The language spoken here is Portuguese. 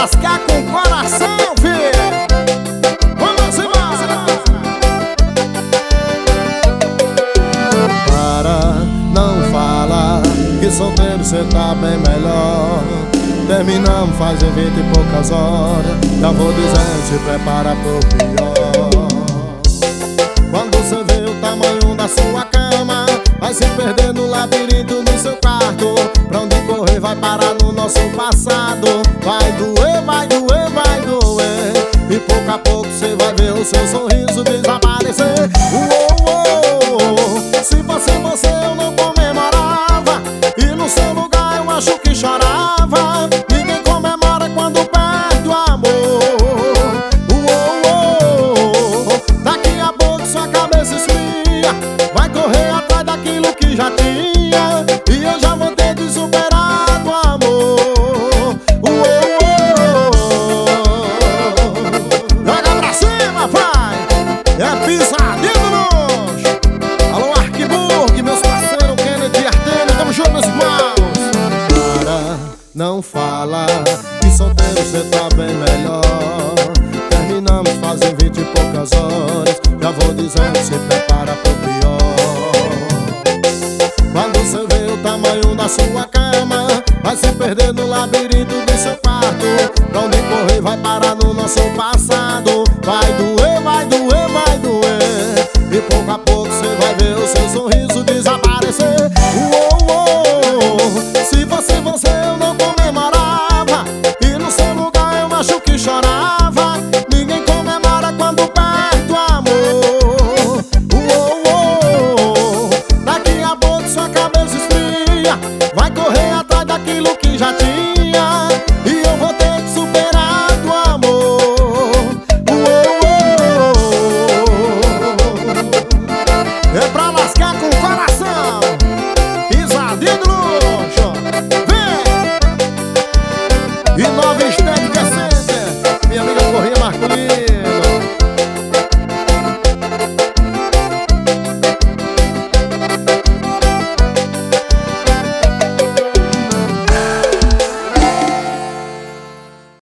lascar com o coração, filho Vamos embora Para, não fala Que solteiro cê tá bem melhor. Terminamos fazem vinte e poucas horas. Já vou dizendo, se prepara pro pior. Quando você vê o tamanho da sua cama nosso passado. Vai doer, vai doer, vai doer. E pouco a pouco você vai ver o seu sorriso desaparecer. Uou, uou, Se fosse você eu não comemorava. E no seu lugar eu acho que chorava. Ninguém comemora quando perde o amor. Uou, uou, Daqui a pouco sua cabeça esfria. Vai correr atrás daquilo que já tinha não fala Que solteiro cê tá bem melhor. Terminamos fazem vinte e poucas horas. Já vou dizendo, se prepara pro pior. Quando cê vê o tamanho da sua cama Vai se perder no labirinto do seu quarto. Pra onde correr vai parar no nosso passado. Vai doer, vai doer, vai doer. E pouco a pouco cê vai ver o seu sorriso desaparecer. Uou, uou, se você correr atrás daquilo que já tinha.